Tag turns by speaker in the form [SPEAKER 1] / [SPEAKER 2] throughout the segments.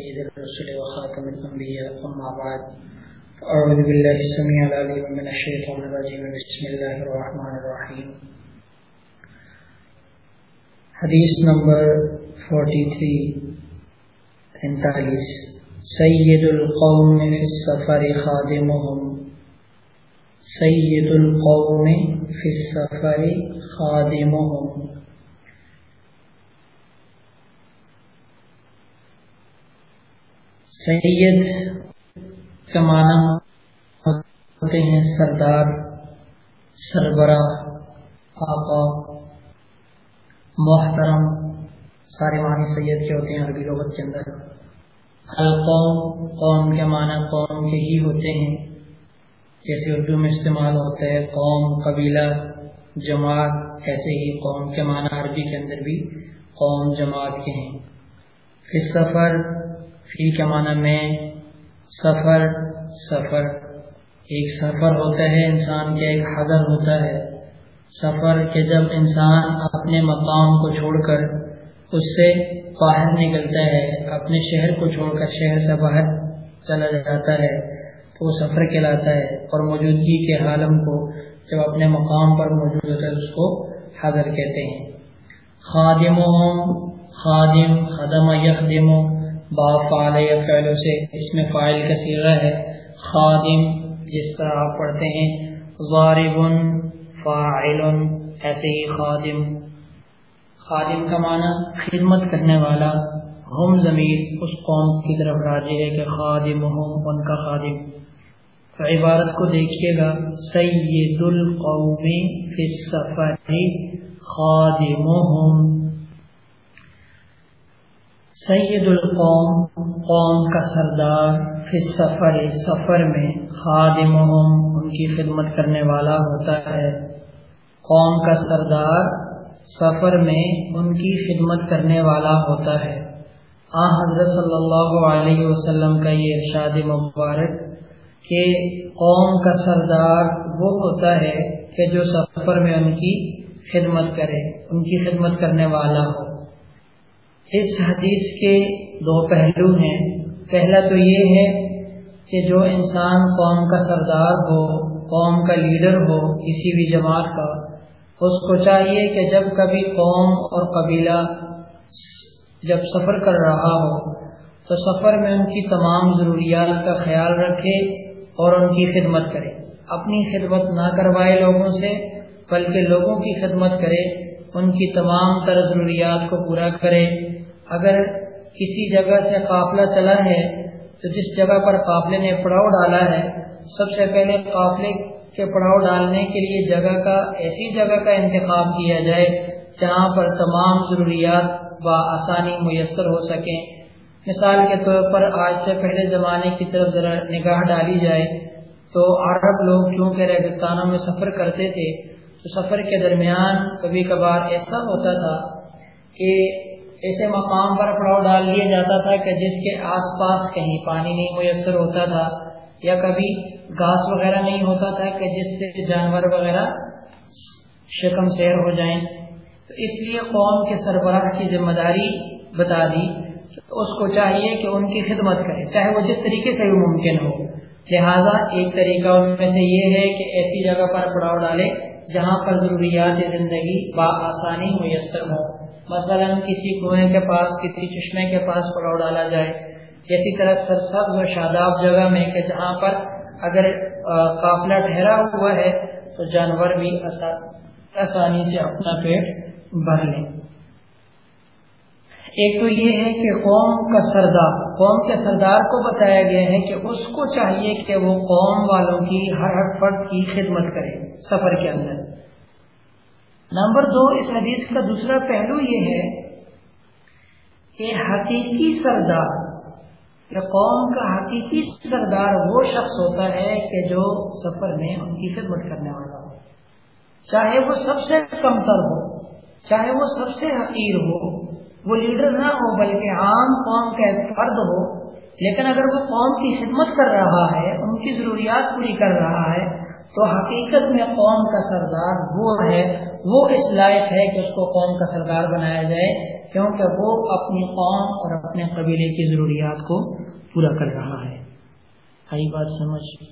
[SPEAKER 1] سيد الرسل وخاتم الأنبياء، أما بعد أعوذ بالله السميع العليم من الشيطان الرجيم. بسم الله الرحمن الرحيم. حدیث نمبر 43 انتالیس. سید القوم فی السفر خادمهم. سید القوم فی السفر خادمهم. سید کا معنی ہوتے ہیں، سردار، سربراہ، آقا، محترم، سارے معنی سید کے ہوتے ہیں، عربی لغت کے اندر۔ القوم قوم کے معنی قوم کے ہی ہوتے ہیں۔ جیسے اردو میں استعمال ہوتا ہے، قوم، قبیلہ، جماعت، ایسے ہی قوم کے معنی عربی کے اندر بھی قوم، جماعت کے ہیں۔ پھر سفر فی کے معنی میں؟ سفر سفر۔ ایک سفر ہوتا ہے انسان کا ایک حضر ہوتا ہے۔ سفر کے جب انسان اپنے مقام کو چھوڑ کر اس سے باہر نکلتا ہے، اپنے شہر کو چھوڑ کر شہر سے باہر چلا جاتا ہے، تو وہ سفر کہلاتا ہے اور موجودگی کے عالم کو جب اپنے مقام پر موجود ہوتا ہے، اس کو حضر کہتے ہیں۔ خادم خادم خدم یخدم با فعال یا فعلوں سے اس میں فائل کا سیغہ ہے، خادم، جس طرح آپ پڑھتے ہیں، غارب، فاعل، ایسے ہی خادم۔ خادم کا معنی خدمت کرنے والا، ہم ضمیر اس قوم کی طرف راجی ہے کہ خادم ہم ان کا خادم۔ تو عبارت کو دیکھیے گا سید القوم فی السفر، خادمہم۔ سید القوم، قوم کا سردار، پھر سفر سفر میں خادم ان کی خدمت کرنے والا ہوتا ہے۔ قوم کا سردار، سفر میں ان کی خدمت کرنے والا ہوتا ہے۔ آ حضرت صلی اللہ علیہ وسلم کا یہ ارشاد مبارک کہ قوم کا سردار وہ ہوتا ہے کہ جو سفر میں ان کی خدمت کرے، ان کی خدمت کرنے والا ہو۔ اس حدیث کے دو پہلو ہیں۔ پہلا تو یہ ہے کہ جو انسان قوم کا سردار ہو، قوم کا لیڈر ہو، کسی بھی جماعت کا، اس کو چاہیے کہ جب کبھی قوم اور قبیلہ جب سفر کر رہا ہو، تو سفر میں ان کی تمام ضروریات کا خیال رکھے اور ان کی خدمت کرے۔ اپنی خدمت نہ کروائے لوگوں سے، بلکہ لوگوں کی خدمت کرے، ان کی تمام تر ضروریات کو پورا کرے۔ اگر کسی جگہ سے قافلہ چلا ہے، تو جس جگہ پر قافلے نے پڑاؤ ڈالا ہے، سب سے پہلے قافلے کے پڑاؤ ڈالنے کے لیے جگہ کا، ایسی جگہ کا انتخاب کیا جائے، جہاں پر تمام ضروریات بآسانی میسر ہو سکیں۔ مثال کے طور پر آج سے پہلے زمانے کی طرف ذرا نگاہ ڈالی جائے۔ تو عرب لوگ کیونکہ ریگستانوں میں سفر کرتے تھے، تو سفر کے درمیان کبھی کبھار ایسا ہوتا تھا کہ ایسے مقام پر پڑاؤ ڈال دیا جاتا تھا کہ جس کے آس پاس کہیں پانی نہیں میسر ہوتا تھا یا کبھی گھاس وغیرہ نہیں ہوتا تھا کہ جس سے جانور وغیرہ شکم سیر ہو جائیں۔ تو اس لیے قوم کے سربراہ کی ذمہ داری بتا دی اس کو چاہیے کہ ان کی خدمت کرے، چاہے وہ جس طریقے سے بھی ممکن ہو۔ لہذا ایک طریقہ ان میں سے یہ ہے کہ ایسی جگہ پر پڑاؤ ڈالے جہاں پر ضروریات زندگی بآسانی میسر ہو مثلا کسی کنویں کے پاس، کسی چشمے کے پاس پڑاؤ ڈالا جائے۔ اسی طرح سرسبز و شاداب جگہ میں کہ جہاں پر اگر قافلہ ٹھہرا ہوا ہے تو جانور بھی آسانی سے اپنا پیٹ بھر لیں۔ ایک تو یہ ہے کہ قوم کا سردار، قوم کے سردار کو بتایا گیا ہے کہ اس کو چاہیے کہ وہ قوم والوں کی ہر ہر فرد کی خدمت کرے سفر کے اندر۔ نمبر دو، اس حدیث کا دوسرا پہلو یہ ہے کہ حقیقی سردار، یا قوم کا حقیقی سردار وہ شخص ہوتا ہے کہ جو سفر میں ان کی خدمت کرنے والا ہو۔ چاہے وہ سب سے کم تر ہو، چاہے وہ سب سے حقیر ہو، وہ لیڈر نہ ہو بلکہ عام قوم کا ایک فرد ہو، لیکن اگر وہ قوم کی خدمت کر رہا ہے، ان کی ضروریات پوری کر رہا ہے تو حقیقت میں قوم کا سردار وہ ہے، وہ اس لائق ہے کہ اس کو قوم کا سردار بنایا جائے، کیونکہ وہ اپنی قوم اور اپنے قبیلے کی ضروریات کو پورا کر رہا ہے۔ آئی بات سمجھ۔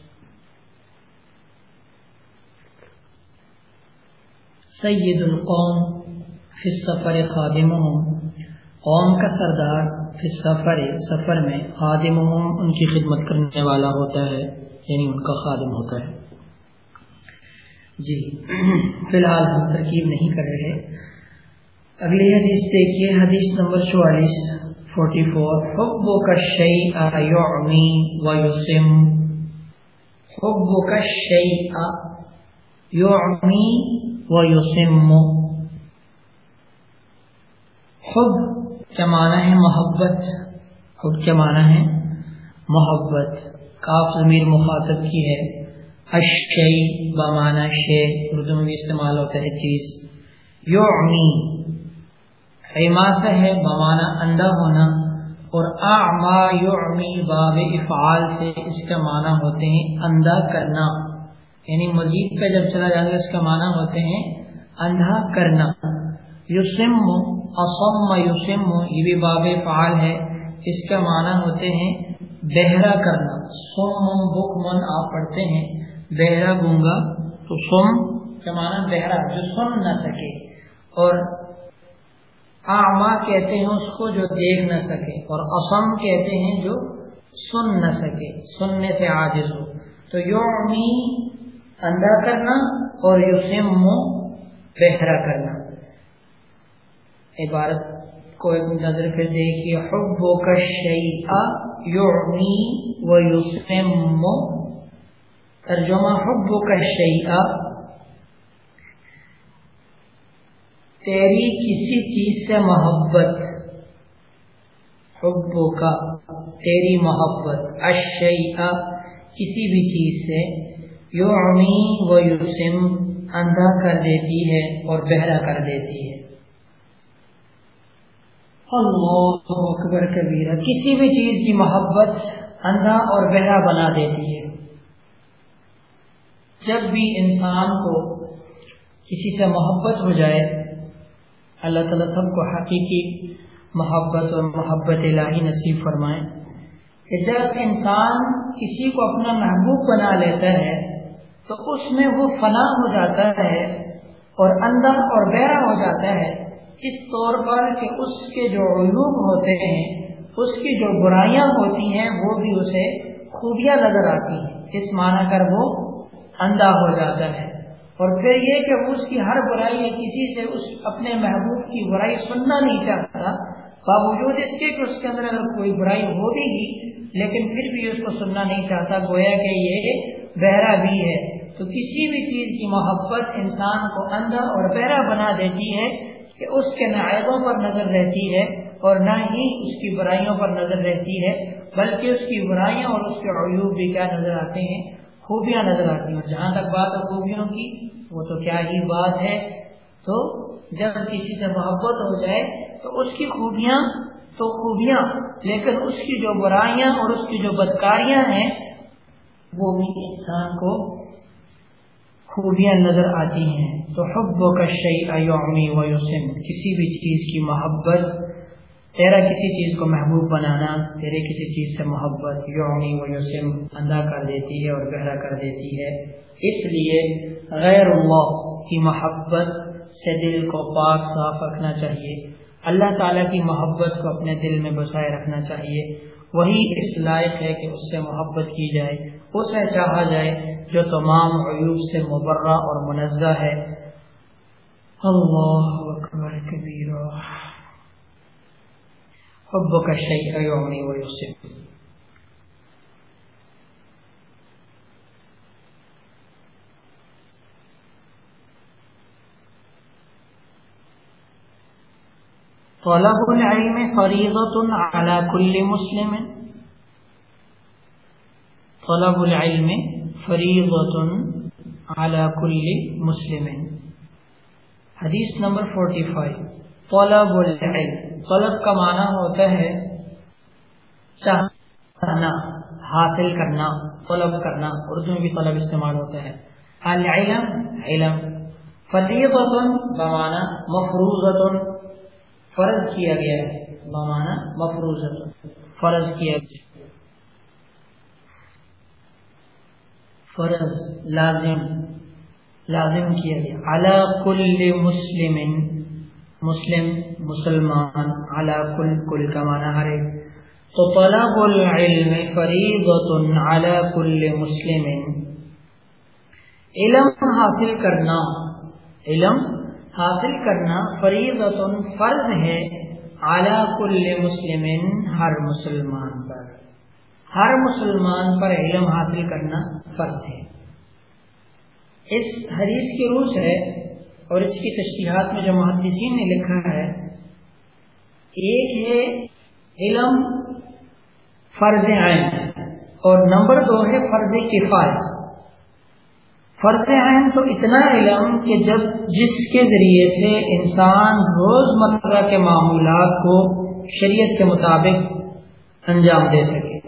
[SPEAKER 1] سید القوم فی سفر خادم قوم کا سردار فی سفر سفر میں خادم ان کی خدمت کرنے والا ہوتا ہے یعنی ان کا خادم ہوتا ہے۔ جی۔ فی الحال ہم ترکیب نہیں کر رہے۔ اگلی حدیث دیکھیے، حدیث نمبر چوالیس فورٹی فور حب کا شعی یومی یعنی و یوسم حب کا شعی یومی یعنی و یوسم حب کیا معنی ہے؟ محبت۔ حب کیا معنی ہے؟ محبت۔ کاف ضمیر مخاطب کی ہے۔ اشی بمانا شے اردو میں بھی استعمال ہوتا ہے چیز. یعنی، یو سے ہے بمانا اندھا ہونا، اور اعما یعمی باب افعال سے اس کا معنی ہوتے ہیں اندھا کرنا. یعنی مزید پہ جب چلا جائے گا، اس کا معنی ہوتے ہیں اندھا کرنا. یوسم اسم یوسم یہ بھی باب افعال ہے، اس کا معنی ہوتے ہیں بہرا کرنا. سم بک من آپ پڑھتے ہیں. بہرا گونگا تو سم کے معنی بہرا؟ جو سن نہ سکے۔ اور آما کہتے ہیں اس کو جو دیکھ نہ سکے، اور اسم کہتے ہیں جو سن نہ سکے، سننے سے عاجز ہو۔ تو یومی اندھا کرنا اور یوسم بہرا کرنا۔ عبارت کو ایک نظر پھر دیکھیے حب کا شیعہ یومی یعنی و یوسم ترجمہ حب کا شیعہ تیری کسی چیز سے محبت۔ حب کا تیری محبت۔ اشیعہ کسی بھی چیز سے۔ یو و یوسم اندھا کر دیتی ہے اور بہرا کر دیتی ہے۔ اللہ اکبر کبیرہ، کسی بھی چیز کی محبت اندھا اور بہرا بنا دیتی ہے۔ جب بھی انسان کو کسی سے محبت ہو جائے، اللہ تعالیٰ سب کو حقیقی محبت اور محبت الہی نصیب فرمائے کہ جب انسان کسی کو اپنا محبوب بنا لیتا ہے، تو اس میں وہ فنا ہو جاتا ہے اور اندر اور بیرا ہو جاتا ہے۔ اس طور پر کہ اس کے جو علوم ہوتے ہیں، اس کی جو برائیاں ہوتی ہیں، وہ بھی اسے خوبیاں نظر آتی ہیں۔ اس معنی کر وہ اندھا ہو جاتا ہے۔ اور پھر یہ کہ اس کی ہر برائی یا کسی سے اس اپنے محبوب کی برائی سننا نہیں چاہتا۔ باوجود اس کے کہ اس کے اندر اگر کوئی برائی ہو بھی گی لیکن پھر بھی اس کو سننا نہیں چاہتا، گویا کہ یہ بہرا بھی ہے۔ تو کسی بھی چیز کی محبت انسان کو اندھا اور بہرا بنا دیتی ہے کہ اس کے نائبوں پر نظر رہتی ہے اور نہ ہی اس کی برائیوں پر نظر رہتی ہے، بلکہ اس کی برائیاں اور اس کے عیوب بھی کیا نظر آتے ہیں۔ خوبیاں نظر آتی ہیں۔ جہاں تک بات ہے خوبیوں کی، وہ تو کیا ہی بات ہے۔ تو جب کسی سے محبت ہو جائے تو اس کی خوبیاں تو خوبیاں، لیکن اس کی جو برائیاں اور اس کی جو بدکاریاں ہیں، وہ بھی انسان کو خوبیاں نظر آتی ہیں۔ تو حب و کشی ایومی و یوسم کسی بھی چیز کی محبت تیرا کسی چیز کو محبوب بنانا، تیرے کسی چیز سے محبت یعنی یومی و یوسم اندھا کر دیتی ہے اور گہرا کر دیتی ہے۔ اس لیے غیر اللہ کی محبت سے دل کو پاک صاف رکھنا چاہیے۔ اللہ تعالیٰ کی محبت کو اپنے دل میں بسائے رکھنا چاہیے۔ وہی اس لائق ہے کہ اس سے محبت کی جائے، اسے چاہا جائے جو تمام عیوب سے مبرہ اور منزہ ہے۔ اللہ اکبر کبیرہ۔ حبك الشيء يعمي ويصب طلب العلم فريضة على كل مسلم. طلب العلم فريضة على كل مسلم. حدیث نمبر 45 طلب العلم. طلب کا معنی ہوتا ہے چاہنا، حاصل کرنا، طلب کرنا، اردو میں بھی طلب استعمال ہوتا ہے۔ العلم، علم فریضت بمانا مفروضت فرض کیا گیا ہے بمانا مفروضت فرض کیا گیا فرض لازم لازم کیا گیا۔ علی کل مسلم مسلم، مسلمان، علی کل کل کا معنی ہر ایک تو طلب العلم فریضت علی کل مسلم. علم حاصل کرنا، علم حاصل کرنا فریض فرض ہے اعلی کل مسلم ہر مسلمان پر. ہر مسلمان پر علم حاصل کرنا فرض ہے. اس حدیث کی روح ہے اور اس کی تشریحات میں جو محدثین نے لکھا ہے، ایک ہے علم فرض عین اور نمبر دو ہے فرض کفایت۔ فرض عین تو اتنا علم کہ جب جس کے ذریعے سے انسان روز مرہ کے معمولات کو شریعت کے مطابق انجام دے سکے۔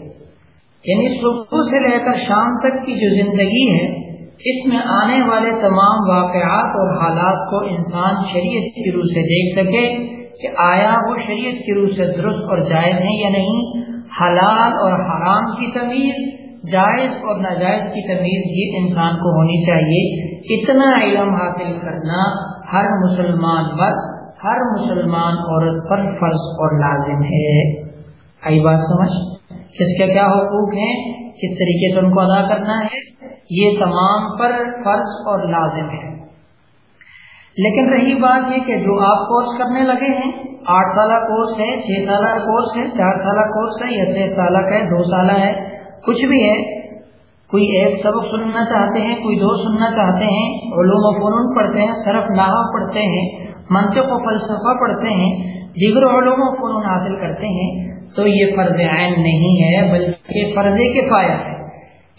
[SPEAKER 1] یعنی صبح سے لے کر شام تک کی جو زندگی ہے اس میں آنے والے تمام واقعات اور حالات کو انسان شریعت کی روح سے دیکھ سکے کہ آیا وہ شریعت کی روح سے درست اور جائز ہے یا نہیں، حلال اور حرام کی تمیز، جائز اور ناجائز کی تمیز یہ انسان کو ہونی چاہیے۔ اتنا علم حاصل کرنا ہر مسلمان مرد ہر مسلمان عورت پر فرض اور لازم ہے۔ آئی بات سمجھ؟ کس کے کیا حقوق ہیں؟ کس طریقے سے ان کو ادا کرنا ہے، یہ تمام پر فرض اور لازم ہے۔ لیکن رہی بات یہ کہ جو آپ کورس کرنے لگے ہیں، آٹھ سالہ کورس ہے، چھ سالہ کورس ہے، چار سالہ کورس ہے یا چھ سالہ کا ہے، دو سالہ ہے، کچھ بھی ہے، کوئی ایک سبق سننا چاہتے ہیں، کوئی دو سننا چاہتے ہیں، علوم و فنون پڑھتے ہیں، صرف نحو پڑھتے ہیں، منطق و فلسفہ پڑھتے ہیں، دیگر علوم و فنون حاصل کرتے ہیں تو یہ فرض عین نہیں ہے، بلکہ فرض کفایا ہے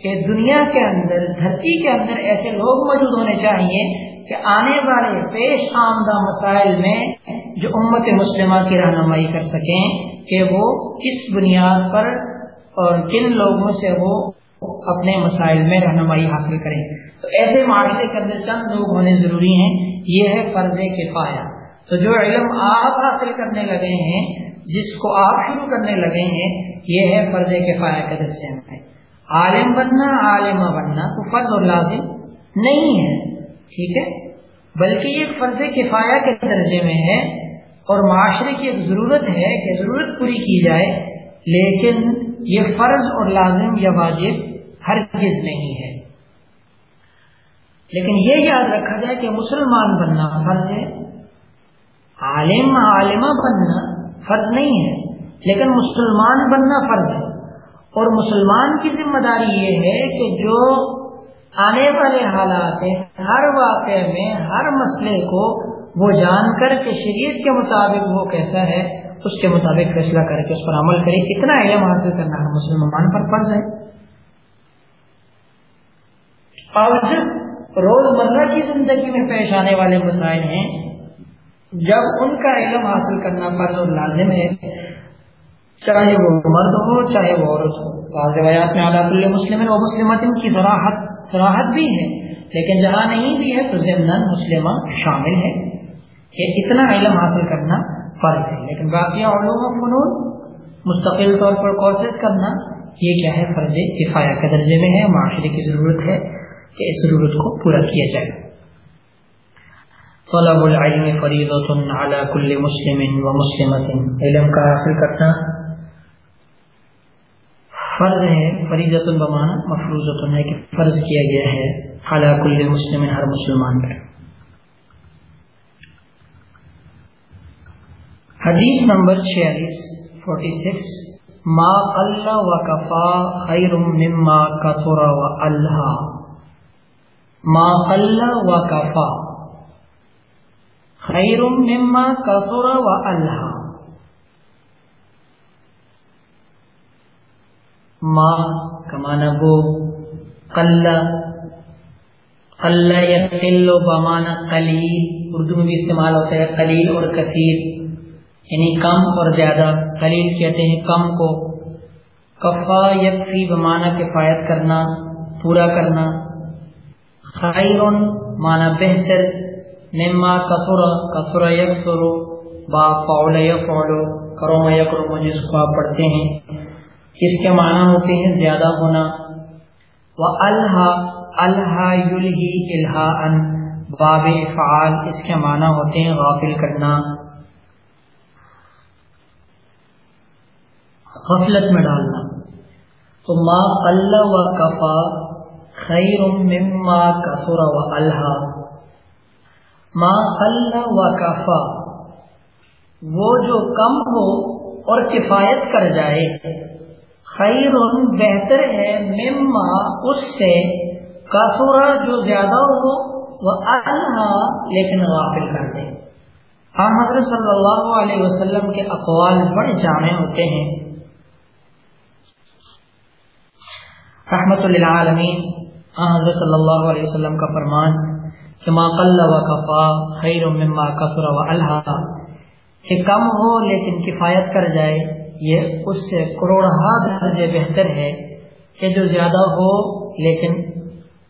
[SPEAKER 1] کہ دنیا کے اندر، دھرتی کے اندر ایسے لوگ موجود ہونے چاہیے کہ آنے والے پیش آمدہ مسائل میں جو امت مسلمہ کی رہنمائی کر سکیں کہ وہ کس بنیاد پر اور کن لوگوں سے وہ اپنے مسائل میں رہنمائی حاصل کریں۔ تو ایسے معاشرے کے اندر چند لوگ ہونے ضروری ہیں، یہ ہے فرض کے تو جو علم آپ حاصل کرنے لگے ہیں جس کو آپ شروع کرنے لگے ہیں یہ ہے فرض کے پایا کے درجے میں عالم بننا، عالمہ بننا تو فرض اور لازم نہیں ہے، ٹھیک ہے؟ بلکہ یہ فرض کفایا کے درجے میں ہے اور معاشرے کی ایک ضرورت ہے کہ ضرورت پوری کی جائے، لیکن یہ فرض اور لازم یا واجب ہر چیز نہیں ہے۔ لیکن یہ یاد رکھا جائے کہ مسلمان بننا فرض ہے، عالم، عالمہ بننا فرض نہیں ہے، لیکن مسلمان بننا فرض ہے۔ اور مسلمان کی ذمہ داری یہ ہے کہ جو آنے والے حالات ہیں، ہر واقعے میں، ہر مسئلے کو وہ جان کر کے شریعت کے مطابق وہ کیسا ہے، اس کے مطابق فیصلہ کر کے اس پر عمل کرے۔ کتنا علم حاصل کرنا ہے مسلمان پر فرض ہے۔ اور جب روز مرہ کی زندگی میں پیش آنے والے مسائل ہیں جب ان کا علم حاصل کرنا فرض اور لازم ہے، چاہے وہ مرد ہو، چاہے وہ عورت ہو۔ بعض روایات میں اعلیٰ مسلم و مسلمت کی سراحت سراحت بھی ہے، لیکن جہاں نہیں بھی ہے، تو ضمن مسلمہ شامل ہے۔ کہ اتنا علم حاصل کرنا فرض ہے۔ لیکن باقی علوم و فنون مستقل طور پر کورسز کرنا، یہ کیا ہے؟ فرض کفایہ کے درجے میں ہے، معاشرے کی ضرورت ہے کہ اس ضرورت کو پورا کیا جائے۔ طلب العلم فریضۃ علی کل مسلم و مسلمۃ علم کا حاصل کرنا فرض ہے فریضۃ بمانا مفروضۃ ہے کہ فرض کیا گیا ہے علی کل مسلم، ہر مسلمان پر۔ حدیث نمبر چھیالیس فورٹی سکس ما اللہ و کفا خیر مما کثر و اللہ ما اللہ و کفا خیر مما کثر و اللہ ما کمانا وہ قل قل یقل بمانا قلیل۔ اردو میں بھی استعمال ہوتا ہے قلیل اور کثیر۔ یعنی کم اور زیادہ۔ قلیل کہتے ہیں کم کو۔ کفا یکفی بمانا کفایت کرنا، پورا کرنا۔ خیر مانا بہتر۔ مما کثر کثر یکسر با فعل یفعل کرم یکرم جس کو آپ پڑھتے ہیں، اس کے معنی ہوتے ہیں زیادہ ہونا۔ و الحا الحا یلہی الہا ان باب فعال اس کے معنی ہوتے ہیں غافل کرنا۔ غفلت میں ڈالنا۔ تو ما قل و کفا خیر مما کثر و الحا ما قل و کفا۔ وہ جو کم ہو اور کفایت کر جائے۔ خیر بہتر ہے مما اس سے۔ کثورا جو زیادہ ہو، وہ اللہ لیکن غافل کر دے۔ ہاں حضرت صلی اللہ علیہ وسلم کے اقوال بڑے جامع ہوتے ہیں۔ رحمت للعالمین ہاں، حضرت صلی اللہ علیہ وسلم کا فرمان۔ کہ ما قل و کفا خیر مما کثر و الحا کہ کم ہو لیکن کفایت کر جائے، یہ اس سے کروڑہ درجے بہتر ہے کہ جو زیادہ ہو لیکن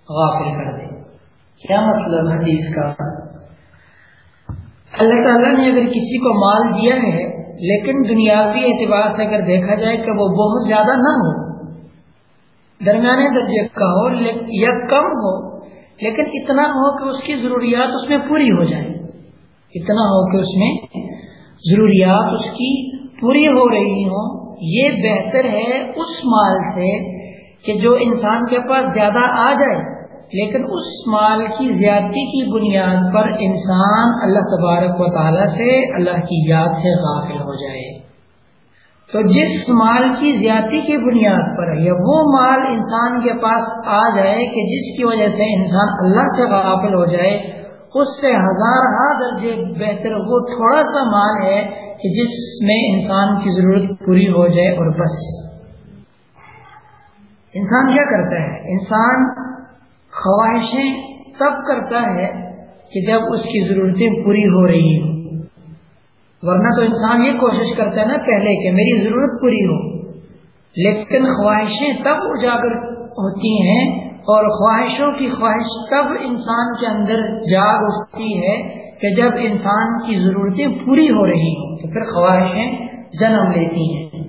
[SPEAKER 1] غافل کر دے۔ کیا مطلب حدیث کا؟ اللہ تعالیٰ نے اگر کسی کو مال دیا ہے، لیکن دنیاوی اعتبار سے اگر دیکھا جائے کہ وہ بہت زیادہ نہ ہو، درمیانے درجے کا ہو یا کم ہو لیکن اتنا ہو کہ اس کی ضروریات اس میں پوری ہو جائے اتنا ہو کہ اس میں ضروریات اس کی پوری ہو رہی ہوں۔ یہ بہتر ہے اس مال سے کہ جو انسان کے پاس زیادہ آ جائے۔ لیکن اس مال کی زیادتی کی بنیاد پر انسان اللہ تبارک و تعالی سے، اللہ کی یاد سے غافل ہو جائے۔ تو جس مال کی زیادتی کی بنیاد پر یا وہ مال انسان کے پاس آ جائے کہ جس کی وجہ سے انسان اللہ سے غافل ہو جائے، اس سے ہزار درجے بہتر وہ تھوڑا سا مال ہے کہ جس میں انسان کی ضرورت پوری ہو جائے اور بس۔ انسان کیا کرتا ہے؟ انسان خواہشیں تب کرتا ہے کہ جب اس کی ضرورتیں پوری ہو رہی ہوں۔ ورنہ تو انسان یہ کوشش کرتا ہے نا پہلے کہ میری ضرورت پوری ہو۔ لیکن خواہشیں تب اجاگر ہوتی ہیں اور خواہشوں کی خواہش تب انسان کے اندر جاگ اٹھتی ہے کہ جب انسان کی ضرورتیں پوری ہو رہی ہوں تو پھر خواہشیں جنم لیتی ہیں۔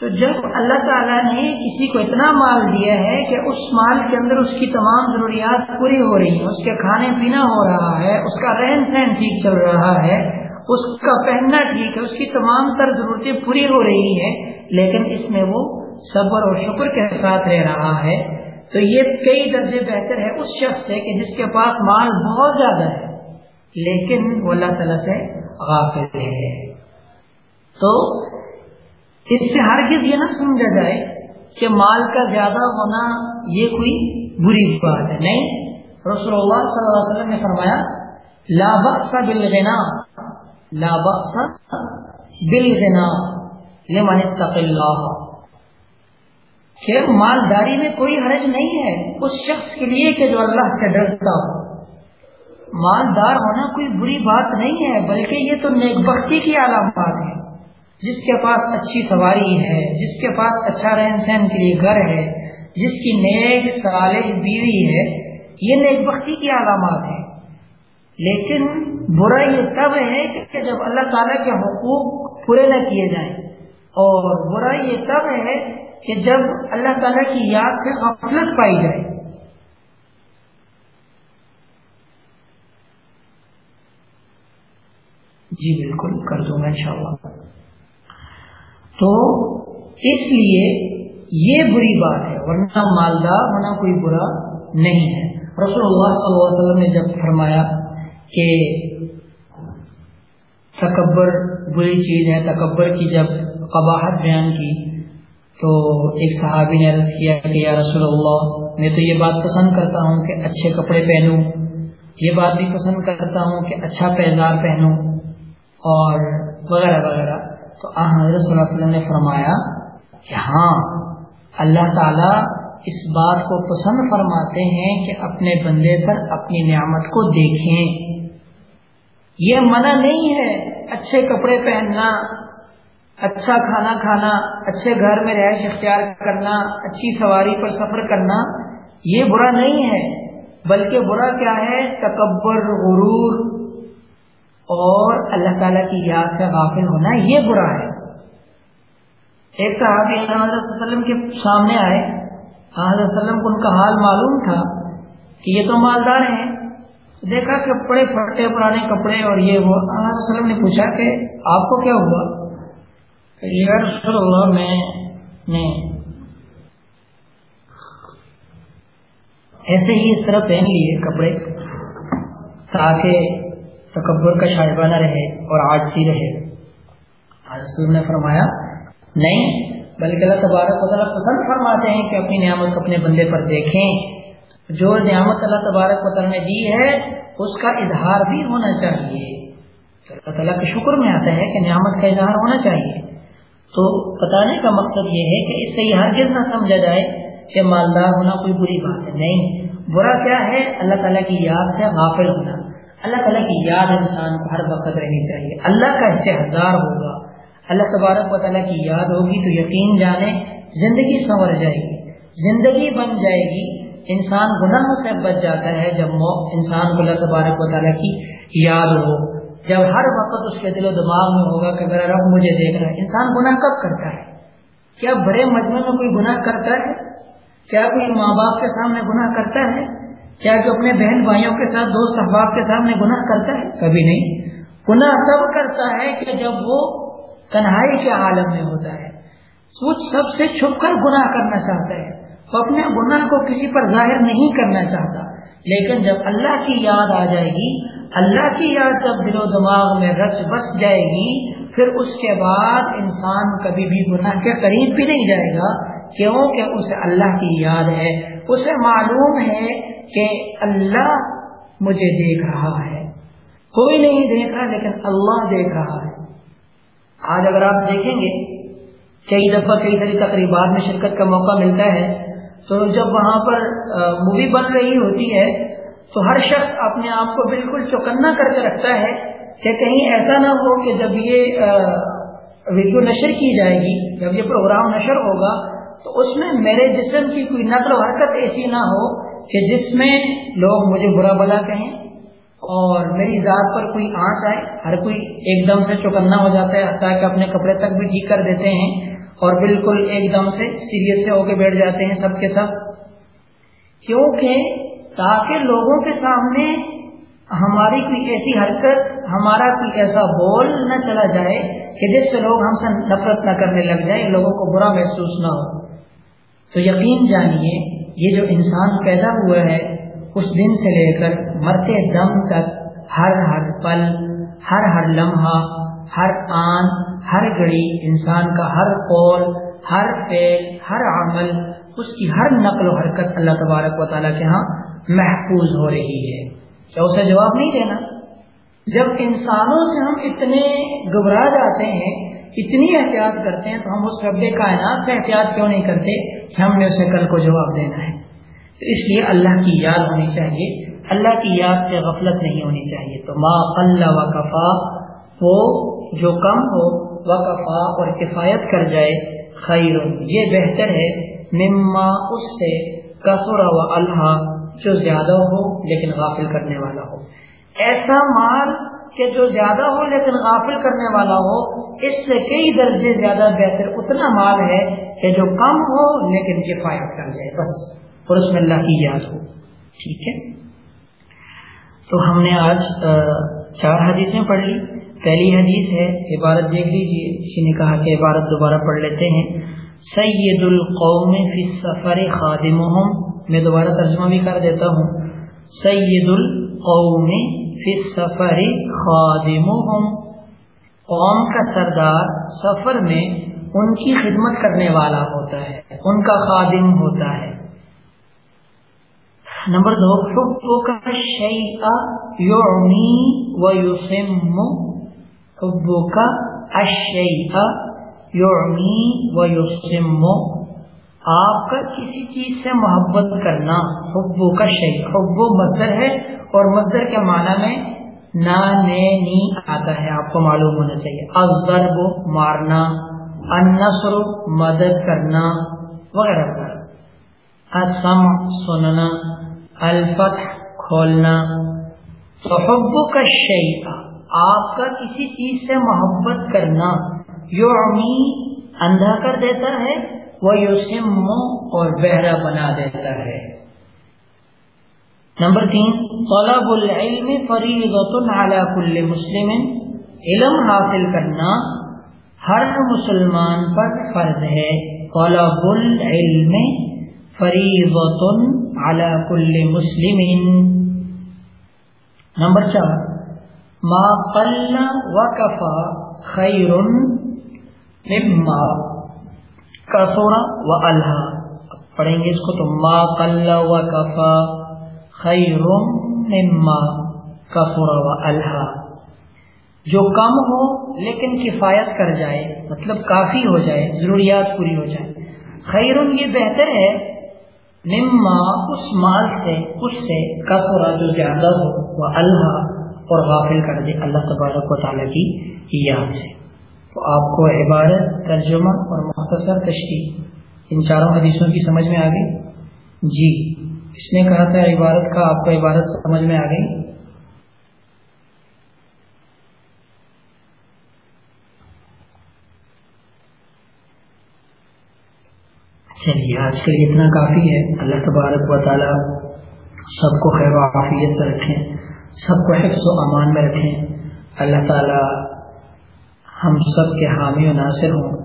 [SPEAKER 1] تو جب اللہ تعالیٰ نے کسی کو اتنا مال دیا ہے کہ اس مال کے اندر اس کی تمام ضروریات پوری ہو رہی ہیں، اس کے کھانے پینا ہو رہا ہے، اس کا رہن سہن ٹھیک چل رہا ہے اس کا پہننا ٹھیک ہے، اس کی تمام تر ضرورتیں پوری ہو رہی ہیں، لیکن اس میں وہ صبر اور شکر کے ساتھ رہ رہا ہے۔ تو یہ کئی درجے بہتر ہے اس شخص سے کہ جس کے پاس مال بہت زیادہ ہے، لیکن وہ اللہ تعالیٰ سے غافل ہے۔ تو اس سے ہر چیز یہ نہ سمجھا جائے کہ مال کا زیادہ ہونا یہ کوئی بری بات ہے۔ نہیں، رسول اللہ صلی اللہ علیہ وسلم نے فرمایا، لا بأس بالغنا لا بأس بالغنا لمن اتق اللہ کہ مالداری میں کوئی حرج نہیں ہے اس شخص کے لیے کہ جو اللہ سے ڈرتا ہو۔ مالدار ہونا کوئی بری بات نہیں ہے، بلکہ یہ تو نیک بختی کی علامات ہے۔ جس کے پاس اچھی سواری ہے، جس کے پاس اچھا رہن سہن کے لیے گھر ہے، جس کی نیک صالح بیوی ہے، یہ نیک بختی کی علامات ہے۔ لیکن برا یہ تب ہے کہ جب اللہ تعالیٰ کے حقوق پورے نہ کیے جائیں۔ اور برا یہ تب ہے کہ جب اللہ تعالی کی یاد سے غفلت پائی جائے۔ جی بالکل، کر دوں گا انشاءاللہ۔ تو اس لیے یہ بری بات ہے، ورنہ مالدار ہونا کوئی برا نہیں ہے۔ رسول اللہ صلی اللہ علیہ وسلم نے جب فرمایا کہ تکبر، بری چیز ہے، تکبر کی جب قباحت بیان کی، تو ایک صحابی نے عرض کیا کہ یا رسول اللہ، میں تو یہ بات پسند کرتا ہوں کہ اچھے کپڑے پہنوں، یہ بات بھی پسند کرتا ہوں کہ اچھا پیزار پہنوں، اور وغیرہ وغیرہ۔ تو حضرت صلی اللہ علیہ وسلم نے فرمایا کہ ہاں اللہ تعالی اس بات کو پسند فرماتے ہیں کہ اپنے بندے پر اپنی نعمت کو دیکھیں۔ یہ منع نہیں ہے اچھے کپڑے پہننا اچھا کھانا کھانا، اچھے گھر میں رہائش اختیار کرنا، اچھی سواری پر سفر کرنا، یہ برا نہیں ہے۔ بلکہ برا کیا ہے؟ تکبر، غرور۔ اور اللہ تعالیٰ کی یاد سے غافل ہونا یہ برا ہے۔ ایک صحابی حضرت وسلم کے سامنے آئے۔ حضرت وسلم کو ان کا حال معلوم تھا کہ یہ تو مالدار ہیں۔ دیکھا کہ بڑے پھٹے پرانے کپڑے اور یہ وہ وسلم نے پوچھا کہ آپ کو کیا ہوا؟ کہ رسول اللہ، میں نے ایسے ہی اس طرح پہن لیے کپڑے تاکہ تکبر کا شائبہ نہ رہے اور آج سی رہے۔ رسول نے فرمایا، نہیں، بلکہ اللہ تبارک و تعالیٰ پسند فرماتے ہیں کہ اپنی نعمت اپنے بندے پر دیکھیں۔ جو نعمت اللہ تبارک و تعالیٰ نے دی ہے، اس کا اظہار بھی ہونا چاہیے۔ اللہ تعالیٰ کے شکر میں آتا ہے کہ نعمت کا اظہار ہونا چاہیے۔ تو بتانے کا مقصد یہ ہے کہ اس سے یہ ہرگز نہ سمجھا جائے کہ مالدار ہونا کوئی بری بات ہے۔ نہیں، برا کیا ہے؟ اللہ تعالیٰ کی یاد سے غافل ہونا۔ اللہ تعالیٰ کی یاد انسان کو ہر وقت رہنی چاہیے۔ اللہ کا استحصار ہوگا۔ اللہ تبارک و تعالیٰ کی یاد ہوگی تو یقین جانے، زندگی سنور جائے گی۔ زندگی بن جائے گی۔ انسان گناہوں سے بچ جاتا ہے جب انسان کو اللہ تبارک و تعالیٰ کی یاد ہو۔ جب ہر وقت اس کے دل و دماغ میں ہوگا کہ میرا رب مجھے دیکھ رہا ہے، انسان گناہ کب کرتا ہے؟ کیا بڑے مجموعے میں کوئی گناہ کرتا ہے؟ کیا کوئی ماں باپ کے سامنے گناہ کرتا ہے؟ کیا کہ اپنے بہن بھائیوں کے ساتھ، دوست احباب کے سامنے گناہ کرتا ہے؟ کبھی نہیں۔ گناہ تب کرتا ہے کہ جب وہ تنہائی کے عالم میں ہوتا ہے۔ کچھ سب سے چھپ کر گناہ کرنا چاہتا ہے۔ وہ اپنے گناہ کو کسی پر ظاہر نہیں کرنا چاہتا۔ لیکن جب اللہ کی یاد آ جائے گی، اللہ کی یاد جب دل و دماغ میں رچ بس جائے گی، پھر اس کے بعد انسان کبھی بھی گناہ کے قریب بھی نہیں جائے گا، کیونکہ اسے اللہ کی یاد ہے۔ اسے معلوم ہے کہ اللہ مجھے دیکھ رہا ہے۔ کوئی نہیں دیکھ رہا، لیکن اللہ دیکھ رہا ہے۔ آج اگر آپ دیکھیں گے، کئی دفعہ کئی ساری تقریبات میں شرکت کا موقع ملتا ہے۔ تو جب وہاں پر مووی بن رہی ہوتی ہے، تو ہر شخص اپنے آپ کو بالکل چوکنا کر کے رکھتا ہے کہ کہیں ایسا نہ ہو کہ جب یہ ویڈیو نشر کی جائے گی، جب یہ پروگرام نشر ہوگا، تو اس میں میرے جسم کی کوئی نقل و حرکت ایسی نہ ہو کہ جس میں لوگ مجھے برا بلا کہیں اور میری ذات پر کوئی آنچ آئے، ہر کوئی ایک دم سے چوکنا ہو جاتا ہے تاکہ اپنے کپڑے تک بھی ٹھیک کر دیتے ہیں۔ اور بالکل ایک دم سے سیریس سے ہو کے بیٹھ جاتے ہیں سب کے سب۔ کیونکہ تاکہ لوگوں کے سامنے ہماری کوئی ایسی حرکت، ہمارا کوئی ایسا بول نہ چلا جائے کہ جس سے لوگ ہم سے نفرت نہ کرنے لگ جائیں لوگوں کو برا محسوس نہ ہو۔ تو یقین جانیے، یہ جو انسان پیدا ہوا ہے، اس دن سے لے کر مرتے دم تک، ہر ہر پل، ہر ہر لمحہ ہر آن، ہر گھڑی، انسان کا ہر قول، ہر فعل، ہر عمل، اس کی ہر نقل و حرکت اللہ تبارک و تعالیٰ کے ہاں محفوظ ہو رہی ہے۔ کیا اسے جواب نہیں دینا؟ جب انسانوں سے ہم اتنے گھبرا جاتے ہیں، اتنی احتیاط کرتے ہیں، تو ہم اس رب کائنات کا احتیاط کیوں نہیں کرتے کہ ہم نے اسے کل کو جواب دینا ہے؟ تو اس لیے اللہ کی یاد ہونی چاہیے۔ اللہ کی یاد سے غفلت نہیں ہونی چاہیے۔ تو ما اللہ و کفا، وہ جو کم ہو و کفا اور کفایت کر جائے خیر یہ بہتر ہے، مما اس سے کفر و اللہ جو زیادہ ہو لیکن غافل کرنے والا ہو۔ ایسا مال کہ جو زیادہ ہو لیکن غافل کرنے والا ہو، اس سے کئی درجے زیادہ بہتر اتنا مال ہے کہ جو کم ہو لیکن کفایت کر جائے۔ بس، اور اس میں اللہ کی یاد ہو۔ ٹھیک ہے؟ تو ہم نے آج چار حدیثیں پڑھ لی۔ پہلی حدیث ہے، عبارت دیکھ لیجیے کسی نے کہا کہ عبارت دوبارہ پڑھ لیتے ہیں۔ سید القوم فی سفر خادم میں دوبارہ ترجمہ بھی کر دیتا ہوں۔ سید القوم فی سفر خادم قوم کا سردار سفر میں ان کی خدمت کرنے والا ہوتا ہے، ان کا خادم ہوتا ہے۔ نمبر دو حبو کا شیء یعنی و یسم حبو کا الشیء یعنی و آپ کا کسی چیز سے محبت کرنا حبو کا شیء حبو مصدر ہے اور مصدر کے معنی میں نا، نے، نی آتا ہے، آپ کو معلوم ہونا چاہیے. الضرب، مارنا، النصر، مدد کرنا، وغیرہ وغیرہ. اسم سننا، الفتح، کھولنا. تحب کا شیء آپ کا کسی چیز سے محبت کرنا یو اندھا کر دیتا ہے، وہ یوسم اور بہرا بنا دیتا ہے۔ نمبر تین، طلب العلم فریضۃ علی کل مسلم۔ علم حاصل کرنا ہر مسلمان پر فرض ہے۔ طلب العلم فریضۃ علی کل مسلم۔ نمبر چار ما قل وکفا خیر مما. کثر و الہا پڑھیں گے اس کو تو ما قل وکفا خیر مما. کثر و الہا جو کم ہو لیکن کفایت کر جائے مطلب کافی ہو جائے، ضروریات پوری ہو جائے. خیر یہ بہتر ہے مما، اس مال سے اس سے کثرا جو زیادہ ہو وہ اللہ اور غافل کر دے اللہ تبارک و تعالیٰ کی یاد سے۔ تو آپ کو عبارت، ترجمہ اور مختصر تشریح، ان چاروں حدیثوں کی سمجھ میں آ گئی؟ جی اس نے کہا تھا عبارت کا، آپ کو عبارت سمجھ میں آ گئی؟ چلیے، آج کے لیے اتنا کافی ہے۔ اللہ تبارک و تعالیٰ سب کو خیر و عافیت سے رکھیں۔ سب کو حفظ و امان میں رکھیں۔ اللہ تعالی ہم سب کے حامی و ناصر ہوں۔